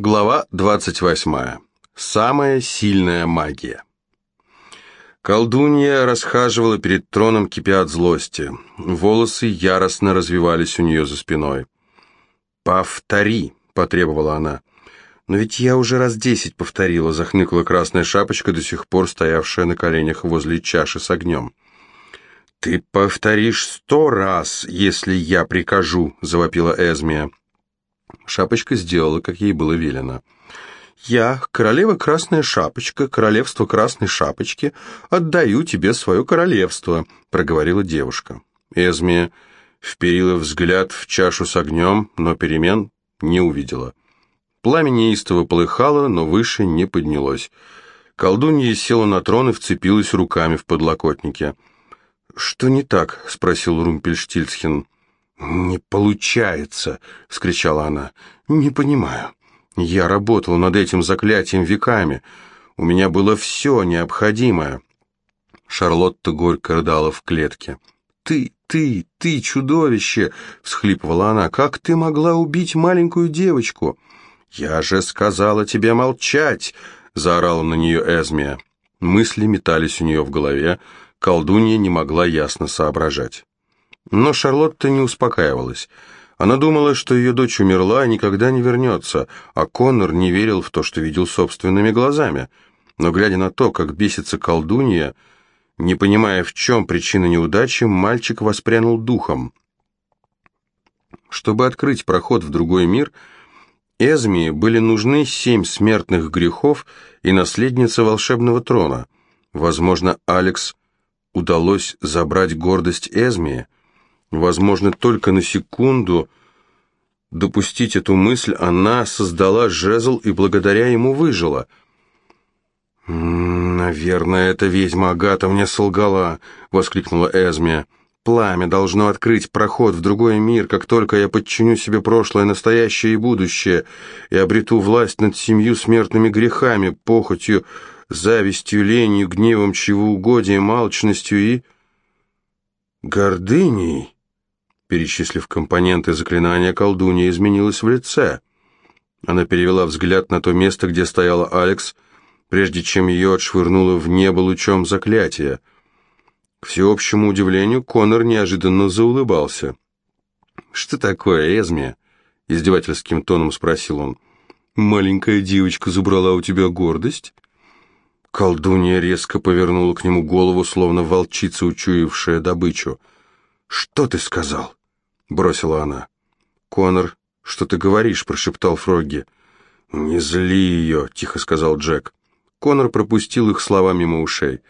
Глава 28. Самая сильная магия. Колдунья расхаживала перед троном, кипя от злости. Волосы яростно развивались у нее за спиной. «Повтори», — потребовала она. «Но ведь я уже раз десять повторила», — захныкала красная шапочка, до сих пор стоявшая на коленях возле чаши с огнем. «Ты повторишь сто раз, если я прикажу», — завопила Эзмия. Шапочка сделала, как ей было велено. «Я, королева Красная Шапочка, королевство Красной Шапочки, отдаю тебе свое королевство», — проговорила девушка. Эзмия вперила взгляд в чашу с огнем, но перемен не увидела. Пламя неистово полыхало, но выше не поднялось. Колдунья села на трон и вцепилась руками в подлокотники. «Что не так?» — спросил Румпельштильцхен. «Не получается!» — вскричала она. «Не понимаю. Я работала над этим заклятием веками. У меня было все необходимое». Шарлотта горько рыдала в клетке. «Ты, ты, ты, чудовище!» — всхлипывала она. «Как ты могла убить маленькую девочку?» «Я же сказала тебе молчать!» — заорала на нее Эзмия. Мысли метались у нее в голове. Колдунья не могла ясно соображать. Но Шарлотта не успокаивалась. Она думала, что ее дочь умерла и никогда не вернется, а Коннор не верил в то, что видел собственными глазами. Но глядя на то, как бесится колдунья, не понимая, в чем причина неудачи, мальчик воспрянул духом. Чтобы открыть проход в другой мир, Эзмии были нужны семь смертных грехов и наследница волшебного трона. Возможно, Алекс удалось забрать гордость Эзмии, Возможно, только на секунду допустить эту мысль, она создала жезл и благодаря ему выжила. «Наверное, эта ведьма Агата мне солгала», — воскликнула Эзмия. «Пламя должно открыть проход в другой мир, как только я подчиню себе прошлое, настоящее и будущее, и обрету власть над семью смертными грехами, похотью, завистью, ленью, гневом, чревоугодием, алчностью и... гордыней». Перечислив компоненты заклинания, колдунья изменилась в лице. Она перевела взгляд на то место, где стояла Алекс, прежде чем ее отшвырнуло в небо лучом заклятия. К всеобщему удивлению, Конор неожиданно заулыбался. «Что такое, Эзми?» — издевательским тоном спросил он. «Маленькая девочка забрала у тебя гордость?» Колдунья резко повернула к нему голову, словно волчица, учуявшая добычу. «Что ты сказал?» — бросила она. «Конор, что ты говоришь?» — прошептал Фрогги. «Не зли ее», — тихо сказал Джек. Конор пропустил их слова мимо ушей.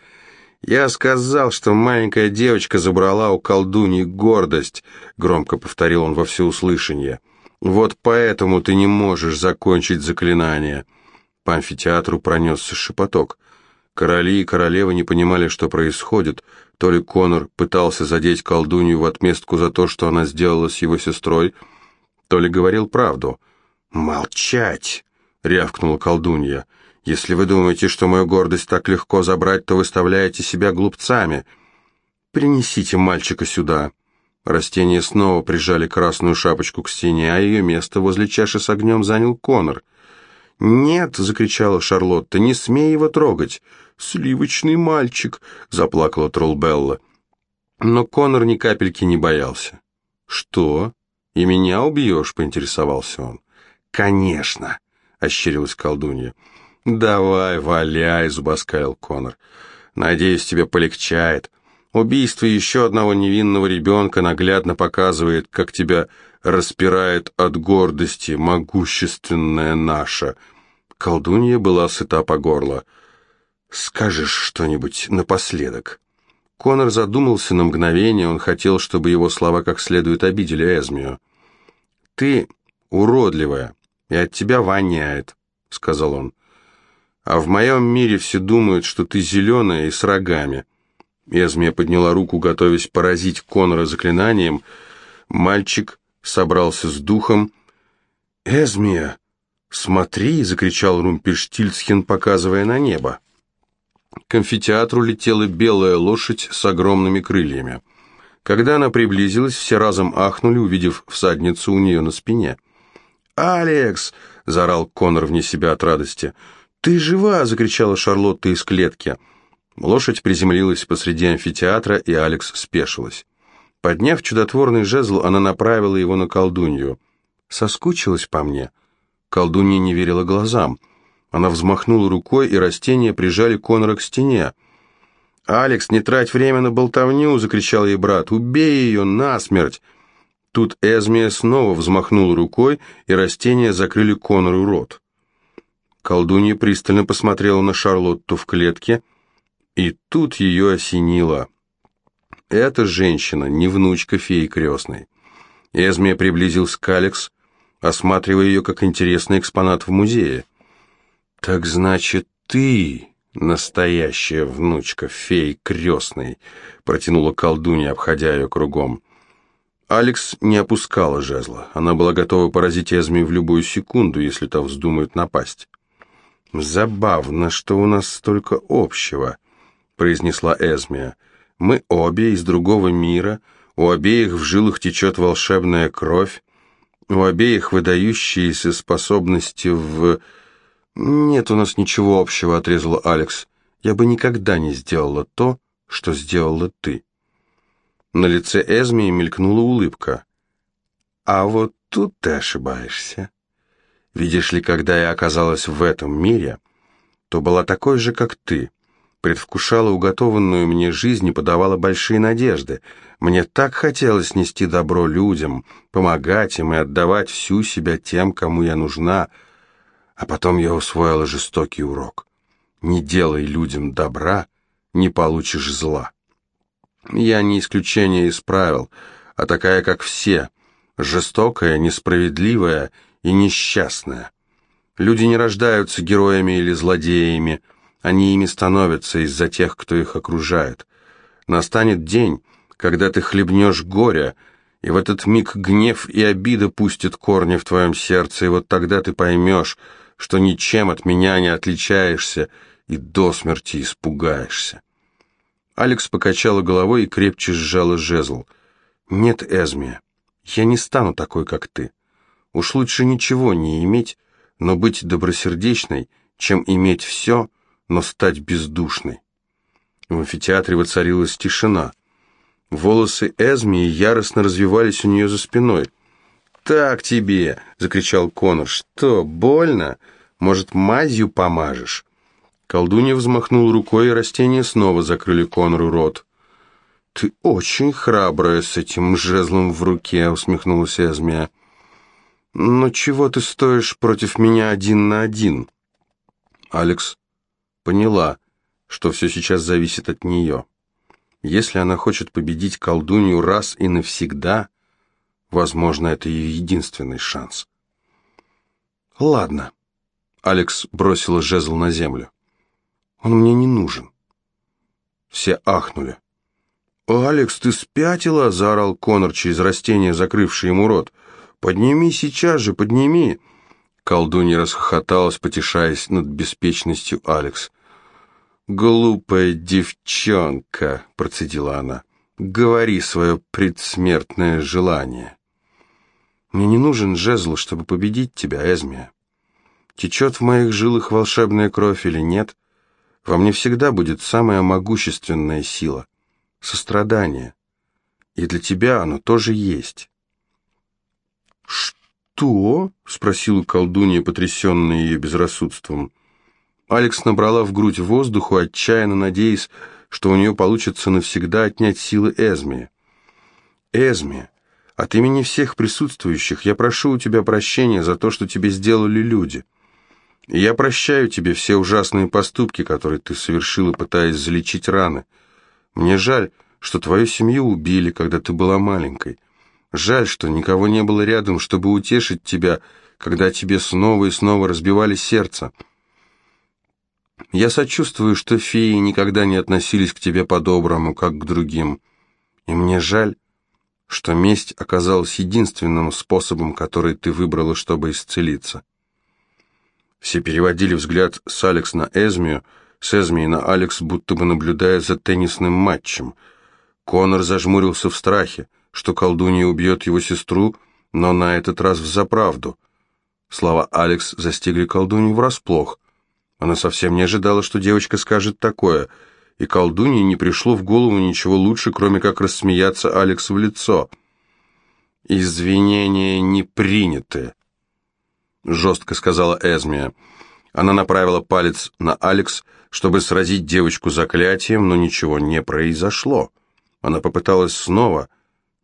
«Я сказал, что маленькая девочка забрала у колдуньи гордость», — громко повторил он во всеуслышание. «Вот поэтому ты не можешь закончить заклинание». По амфитеатру пронесся шепоток. Короли и королевы не понимали, что происходит. То ли Конор пытался задеть колдунью в отместку за то, что она сделала с его сестрой, то ли говорил правду. «Молчать!» — рявкнула колдунья. «Если вы думаете, что мою гордость так легко забрать, то выставляете себя глупцами. Принесите мальчика сюда». Растения снова прижали красную шапочку к стене, а ее место возле чаши с огнем занял Конор. «Нет!» — закричала Шарлотта. «Не смей его трогать!» «Сливочный мальчик!» — заплакала Троллбелла. Но Конор ни капельки не боялся. «Что? И меня убьешь?» — поинтересовался он. «Конечно!» — ощерилась колдунья. «Давай, валяй!» — зубоскалил Конор. «Надеюсь, тебе полегчает. Убийство еще одного невинного ребенка наглядно показывает, как тебя распирает от гордости могущественная наша». Колдунья была сыта по горло. «Скажешь что-нибудь напоследок?» Конор задумался на мгновение, он хотел, чтобы его слова как следует обидели Эзмию. «Ты уродливая, и от тебя воняет», — сказал он. «А в моем мире все думают, что ты зеленая и с рогами». Эзмия подняла руку, готовясь поразить Конора заклинанием. Мальчик собрался с духом. «Эзмия, смотри!» — закричал Румпельштильцхен, показывая на небо. К амфитеатру летела белая лошадь с огромными крыльями. Когда она приблизилась, все разом ахнули, увидев всадницу у нее на спине. «Алекс!» — заорал Конор вне себя от радости. «Ты жива!» — закричала Шарлотта из клетки. Лошадь приземлилась посреди амфитеатра, и Алекс спешилась. Подняв чудотворный жезл, она направила его на колдунью. «Соскучилась по мне?» Колдунья не верила глазам. Она взмахнула рукой, и растения прижали Конора к стене. «Алекс, не трать время на болтовню!» — закричал ей брат. «Убей ее насмерть!» Тут Эзмия снова взмахнула рукой, и растения закрыли Конору рот. Колдунья пристально посмотрела на Шарлотту в клетке, и тут ее осенило. Эта женщина не внучка феи крестной. Эзмия приблизился к Алекс, осматривая ее как интересный экспонат в музее. «Так значит, ты настоящая внучка феи крестной», протянула колдунья, обходя ее кругом. Алекс не опускала жезла. Она была готова поразить Эзми в любую секунду, если та вздумает напасть. «Забавно, что у нас столько общего», — произнесла Эзмия. «Мы обе из другого мира, у обеих в жилах течет волшебная кровь, у обеих выдающиеся способности в...» «Нет у нас ничего общего», — отрезала Алекс. «Я бы никогда не сделала то, что сделала ты». На лице Эзмии мелькнула улыбка. «А вот тут ты ошибаешься. Видишь ли, когда я оказалась в этом мире, то была такой же, как ты, предвкушала уготованную мне жизнь и подавала большие надежды. Мне так хотелось нести добро людям, помогать им и отдавать всю себя тем, кому я нужна, а потом я усвоила жестокий урок. Не делай людям добра, не получишь зла. Я не исключение из правил, а такая, как все, жестокая, несправедливая и несчастная. Люди не рождаются героями или злодеями, они ими становятся из-за тех, кто их окружает. Настанет день, когда ты хлебнешь горя, и в этот миг гнев и обида пустят корни в твоем сердце, и вот тогда ты поймешь, что ничем от меня не отличаешься и до смерти испугаешься. Алекс покачала головой и крепче сжала жезл. «Нет, Эзмия, я не стану такой, как ты. Уж лучше ничего не иметь, но быть добросердечной, чем иметь все, но стать бездушной. В амфитеатре воцарилась тишина. Волосы Эзмии яростно развивались у нее за спиной. «Так тебе!» — закричал Конор. «Что, больно? Может, мазью помажешь?» Колдунья взмахнул рукой, и растения снова закрыли Конору рот. «Ты очень храбрая с этим жезлом в руке», — усмехнулась Эзмия. «Но чего ты стоишь против меня один на один?» Алекс поняла, что все сейчас зависит от нее. Если она хочет победить колдунью раз и навсегда, возможно, это ее единственный шанс. «Ладно», — Алекс бросила жезл на землю. «Он мне не нужен». Все ахнули. «Алекс, ты спятила?» — заорал Конор через растение, закрывшее ему рот. «Подними сейчас же, подними!» Колдунья расхохоталась, потешаясь над беспечностью Алекс. «Глупая девчонка!» — процедила она. «Говори свое предсмертное желание». «Мне не нужен жезл, чтобы победить тебя, Эзмия. Течет в моих жилах волшебная кровь или нет, во мне всегда будет самая могущественная сила — сострадание. И для тебя оно тоже есть». «Что?» — спросила колдунья, потрясенная ее безрассудством. Алекс набрала в грудь воздуху, отчаянно надеясь, что у нее получится навсегда отнять силы Эзми. «Эзми, от имени всех присутствующих я прошу у тебя прощения за то, что тебе сделали люди. я прощаю тебе все ужасные поступки, которые ты совершила, пытаясь залечить раны. Мне жаль, что твою семью убили, когда ты была маленькой. Жаль, что никого не было рядом, чтобы утешить тебя, когда тебе снова и снова разбивали сердце. Я сочувствую, что феи никогда не относились к тебе по-доброму, как к другим. И мне жаль, что месть оказалась единственным способом, который ты выбрала, чтобы исцелиться. Все переводили взгляд с Алекс на Эзмию, с Эзмии на Алекс, будто бы наблюдая за теннисным матчем. Конор зажмурился в страхе что колдунья убьет его сестру, но на этот раз взаправду. Слова Алекс застигли колдунью врасплох. Она совсем не ожидала, что девочка скажет такое, и колдунье не пришло в голову ничего лучше, кроме как рассмеяться Алекс в лицо. «Извинения не приняты», — жестко сказала Эзмия. Она направила палец на Алекс, чтобы сразить девочку заклятием, но ничего не произошло. Она попыталась снова.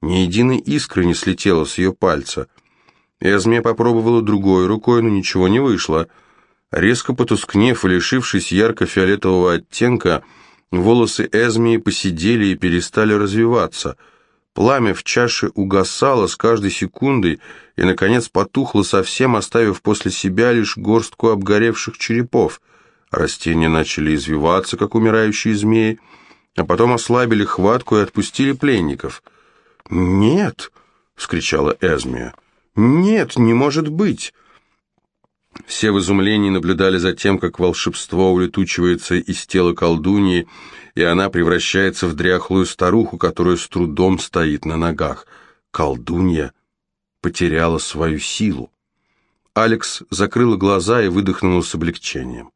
Ни единой искры не слетела с ее пальца. Эзмия попробовала другой рукой, но ничего не вышло. Резко потускнев и лишившись ярко-фиолетового оттенка, волосы Эзмии посидели и перестали развиваться. Пламя в чаше угасало с каждой секундой и, наконец, потухло совсем, оставив после себя лишь горстку обгоревших черепов. Растения начали извиваться, как умирающие змеи, а потом ослабили хватку и отпустили пленников. «Нет!» — вскричала Эзмия. «Нет, не может быть!» Все в изумлении наблюдали за тем, как волшебство улетучивается из тела колдуньи, и она превращается в дряхлую старуху, которая с трудом стоит на ногах. Колдунья потеряла свою силу. Алекс закрыла глаза и выдохнула с облегчением.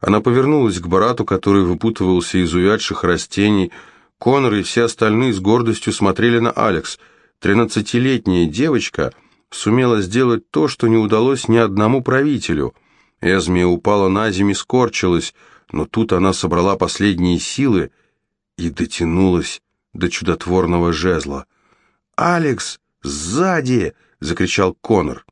Она повернулась к брату, который выпутывался из увядших растений. Конор и все остальные с гордостью смотрели на Алекс. Тринадцатилетняя девочка сумела сделать то, что не удалось ни одному правителю. Эзмия упала на землю и скорчилась, но тут она собрала последние силы и дотянулась до чудотворного жезла. «Алекс, сзади!» — закричал Конор.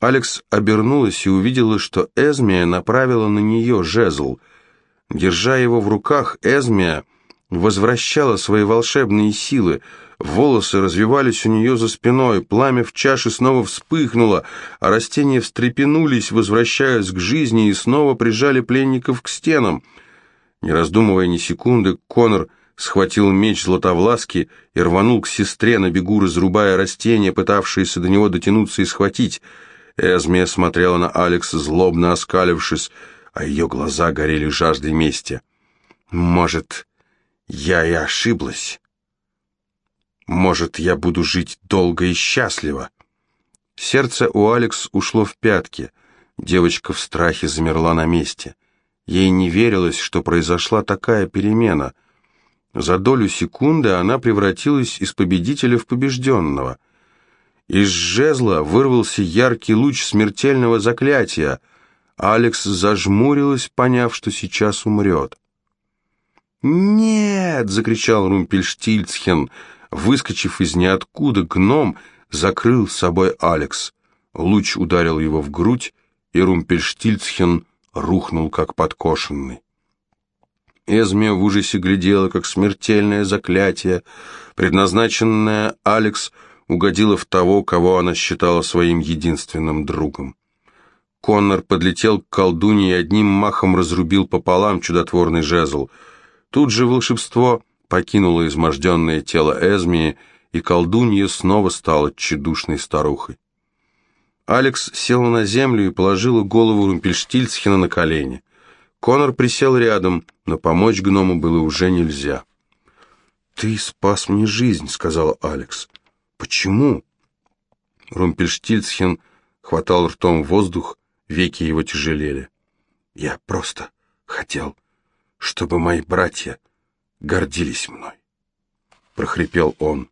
Алекс обернулась и увидела, что Эзмия направила на нее жезл. Держа его в руках, Эзмия возвращала свои волшебные силы. Волосы развивались у нее за спиной, пламя в чаше снова вспыхнуло, а растения встрепенулись, возвращаясь к жизни, и снова прижали пленников к стенам. Не раздумывая ни секунды, Конор схватил меч Златовласки и рванул к сестре на бегу, разрубая растения, пытавшиеся до него дотянуться и схватить. Эзмия смотрела на Алекса, злобно оскалившись, а ее глаза горели жаждой мести. «Может, я и ошиблась? Может, я буду жить долго и счастливо?» Сердце у Алекс ушло в пятки. Девочка в страхе замерла на месте. Ей не верилось, что произошла такая перемена. За долю секунды она превратилась из победителя в побежденного — из жезла вырвался яркий луч смертельного заклятия. Алекс зажмурилась, поняв, что сейчас умрет. «Нет!» — закричал Румпельштильцхен. Выскочив из ниоткуда, гном закрыл собой Алекс. Луч ударил его в грудь, и Румпельштильцхен рухнул, как подкошенный. Эзмия в ужасе глядела, как смертельное заклятие, предназначенное Алекс, — угодила в того, кого она считала своим единственным другом. Коннор подлетел к колдуне и одним махом разрубил пополам чудотворный жезл. Тут же волшебство покинуло изможденное тело Эзмии, и колдунья снова стала тщедушной старухой. Алекс села на землю и положила голову Румпельштильцхена на колени. Конор присел рядом, но помочь гному было уже нельзя. «Ты спас мне жизнь», — сказал Алекс. Почему? Румпельштильцхен хватал ртом воздух, веки его тяжелели. Я просто хотел, чтобы мои братья гордились мной. Прохрипел он.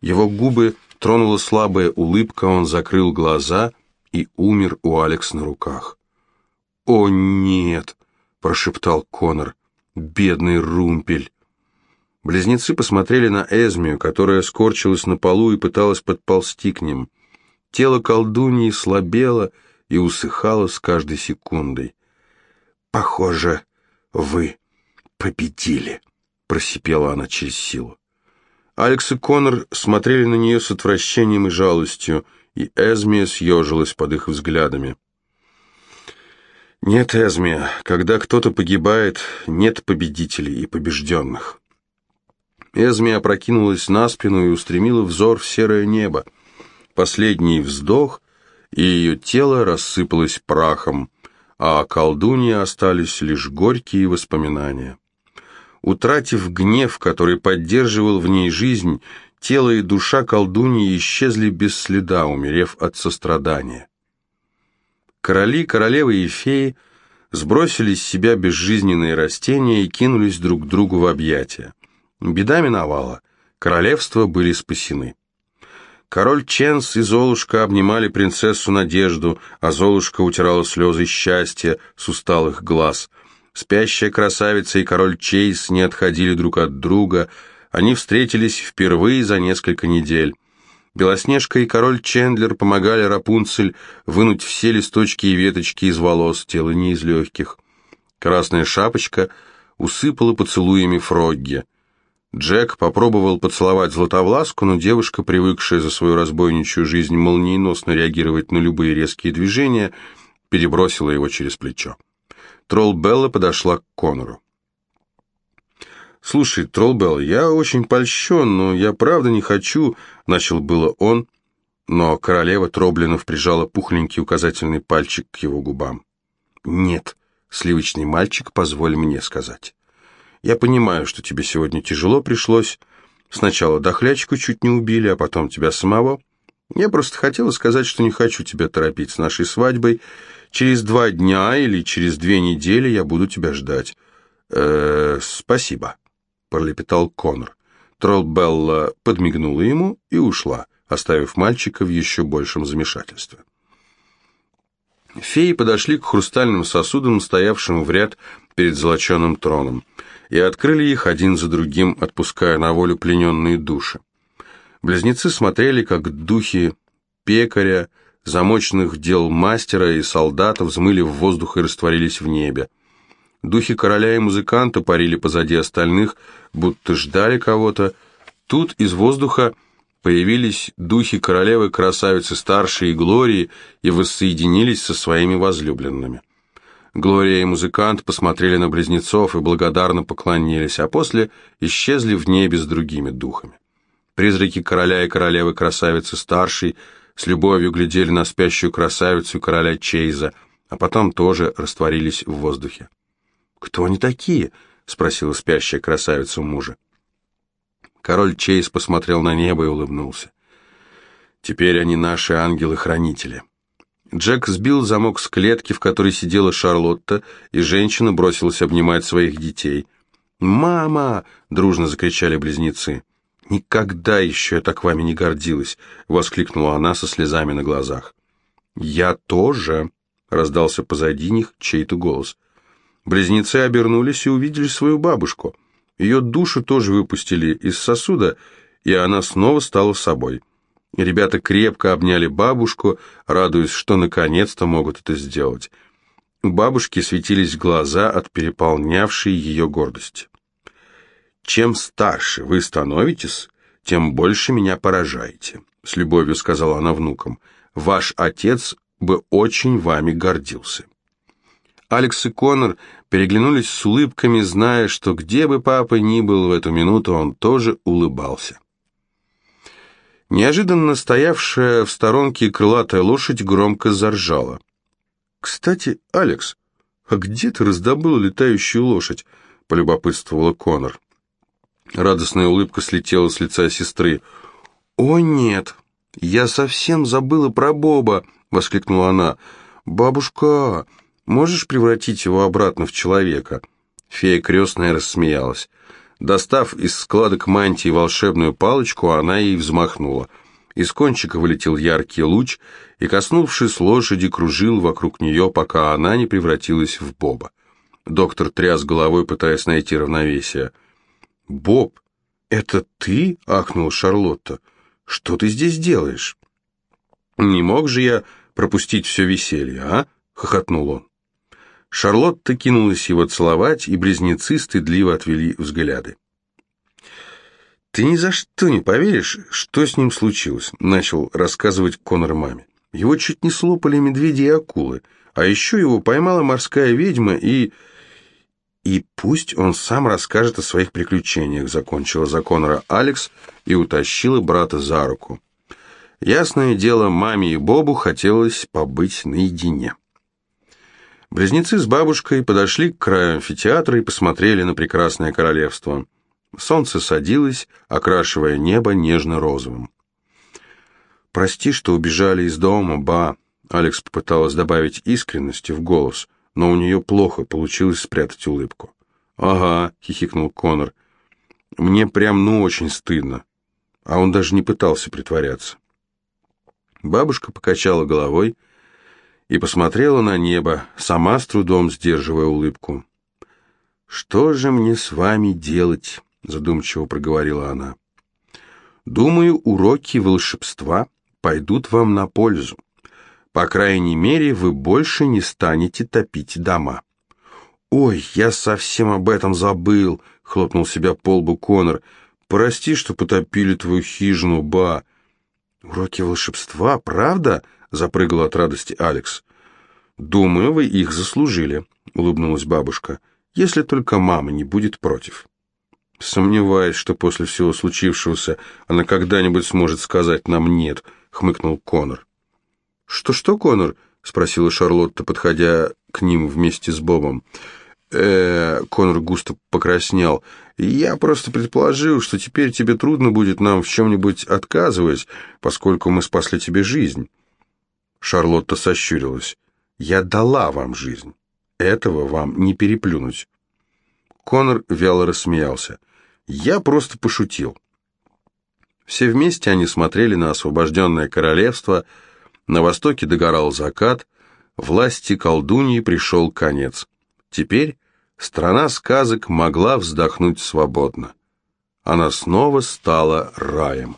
Его губы тронула слабая улыбка, он закрыл глаза и умер у Алекс на руках. «О, нет!» — прошептал Конор. «Бедный Румпель!» Близнецы посмотрели на Эзмию, которая скорчилась на полу и пыталась подползти к ним. Тело колдуньи слабело и усыхало с каждой секундой. «Похоже, вы победили», — просипела она через силу. Алекс и Конор смотрели на нее с отвращением и жалостью, и Эзмия съежилась под их взглядами. «Нет, Эзмия, когда кто-то погибает, нет победителей и побежденных». Эзми опрокинулась на спину и устремила взор в серое небо. Последний вздох, и ее тело рассыпалось прахом, а о колдунье остались лишь горькие воспоминания. Утратив гнев, который поддерживал в ней жизнь, тело и душа колдуньи исчезли без следа, умерев от сострадания. Короли, королевы и феи сбросили с себя безжизненные растения и кинулись друг к другу в объятия. Беда миновала, королевства были спасены. Король Ченс и Золушка обнимали принцессу Надежду, а Золушка утирала слезы счастья с усталых глаз. Спящая красавица и король Чейз не отходили друг от друга, они встретились впервые за несколько недель. Белоснежка и король Чендлер помогали Рапунцель вынуть все листочки и веточки из волос, тело не из легких. Красная шапочка усыпала поцелуями Фрогги. Джек попробовал поцеловать Златовласку, но девушка, привыкшая за свою разбойничью жизнь молниеносно реагировать на любые резкие движения, перебросила его через плечо. Тролл Белла подошла к Конору. «Слушай, Троллбелл, я очень польщен, но я правда не хочу...» Начал было он, но королева Троблинов прижала пухленький указательный пальчик к его губам. «Нет, сливочный мальчик, позволь мне сказать». Я понимаю, что тебе сегодня тяжело пришлось. Сначала дохлячку чуть не убили, а потом тебя самого. Я просто хотела сказать, что не хочу тебя торопить с нашей свадьбой. Через два дня или через две недели я буду тебя ждать. Э, спасибо, пролепетал Конор. Троллбелла подмигнула ему и ушла, оставив мальчика в еще большем замешательстве. Феи подошли к хрустальным сосудам, стоявшим в ряд перед золоченым троном и открыли их один за другим, отпуская на волю плененные души. Близнецы смотрели, как духи пекаря, замочных дел мастера и солдата взмыли в воздух и растворились в небе. Духи короля и музыканта парили позади остальных, будто ждали кого-то. Тут из воздуха появились духи королевы красавицы старшей и Глории и воссоединились со своими возлюбленными. Глория и музыкант посмотрели на близнецов и благодарно поклонились, а после исчезли в небе с другими духами. Призраки короля и королевы красавицы старшей с любовью глядели на спящую красавицу короля Чейза, а потом тоже растворились в воздухе. «Кто они такие?» — спросила спящая красавица мужа. Король Чейз посмотрел на небо и улыбнулся. «Теперь они наши ангелы-хранители». Джек сбил замок с клетки, в которой сидела Шарлотта, и женщина бросилась обнимать своих детей. «Мама!» — дружно закричали близнецы. «Никогда еще я так вами не гордилась!» — воскликнула она со слезами на глазах. «Я тоже!» — раздался позади них чей-то голос. Близнецы обернулись и увидели свою бабушку. Ее душу тоже выпустили из сосуда, и она снова стала собой. Ребята крепко обняли бабушку, радуясь, что наконец-то могут это сделать. У бабушки светились глаза от переполнявшей ее гордости. «Чем старше вы становитесь, тем больше меня поражаете», — с любовью сказала она внукам. «Ваш отец бы очень вами гордился». Алекс и Конор переглянулись с улыбками, зная, что где бы папа ни был в эту минуту, он тоже улыбался. Неожиданно стоявшая в сторонке крылатая лошадь громко заржала. «Кстати, Алекс, а где ты раздобыл летающую лошадь?» — полюбопытствовала Конор. Радостная улыбка слетела с лица сестры. «О, нет, я совсем забыла про Боба!» — воскликнула она. «Бабушка, можешь превратить его обратно в человека?» Фея крестная рассмеялась. Достав из складок мантии волшебную палочку, она ей взмахнула. Из кончика вылетел яркий луч и, коснувшись лошади, кружил вокруг нее, пока она не превратилась в Боба. Доктор тряс головой, пытаясь найти равновесие. «Боб, это ты?» — ахнула Шарлотта. «Что ты здесь делаешь?» «Не мог же я пропустить все веселье, а?» — хохотнул он. Шарлотта кинулась его целовать, и близнецы стыдливо отвели взгляды. «Ты ни за что не поверишь, что с ним случилось», — начал рассказывать Конор маме. «Его чуть не слопали медведи и акулы, а еще его поймала морская ведьма и...» «И пусть он сам расскажет о своих приключениях», — закончила за Конора Алекс и утащила брата за руку. Ясное дело, маме и Бобу хотелось побыть наедине. Близнецы с бабушкой подошли к краю амфитеатра и посмотрели на прекрасное королевство. Солнце садилось, окрашивая небо нежно-розовым. «Прости, что убежали из дома, ба», Алекс попыталась добавить искренности в голос, но у нее плохо получилось спрятать улыбку. «Ага», — хихикнул Конор, — «мне прям ну очень стыдно». А он даже не пытался притворяться. Бабушка покачала головой и посмотрела на небо, сама с трудом сдерживая улыбку. «Что же мне с вами делать?» — задумчиво проговорила она. «Думаю, уроки волшебства пойдут вам на пользу. По крайней мере, вы больше не станете топить дома». «Ой, я совсем об этом забыл», — хлопнул себя по лбу Конор. «Прости, что потопили твою хижину, ба». «Уроки волшебства, правда?» — запрыгал от радости Алекс. «Думаю, вы их заслужили», — улыбнулась бабушка если только мама не будет против. Сомневаюсь, что после всего случившегося она когда-нибудь сможет сказать нам «нет», — хмыкнул Конор. «Что-что, Конор?» — спросила Шарлотта, подходя к ним вместе с Бобом. э Конор густо покраснел. «Я просто предположил, что теперь тебе трудно будет нам в чем-нибудь отказывать, поскольку мы спасли тебе жизнь». Шарлотта сощурилась. «Я дала вам жизнь». Этого вам не переплюнуть. Конор вяло рассмеялся. Я просто пошутил. Все вместе они смотрели на освобожденное королевство, на востоке догорал закат, власти колдуньи пришел конец. Теперь страна сказок могла вздохнуть свободно. Она снова стала раем.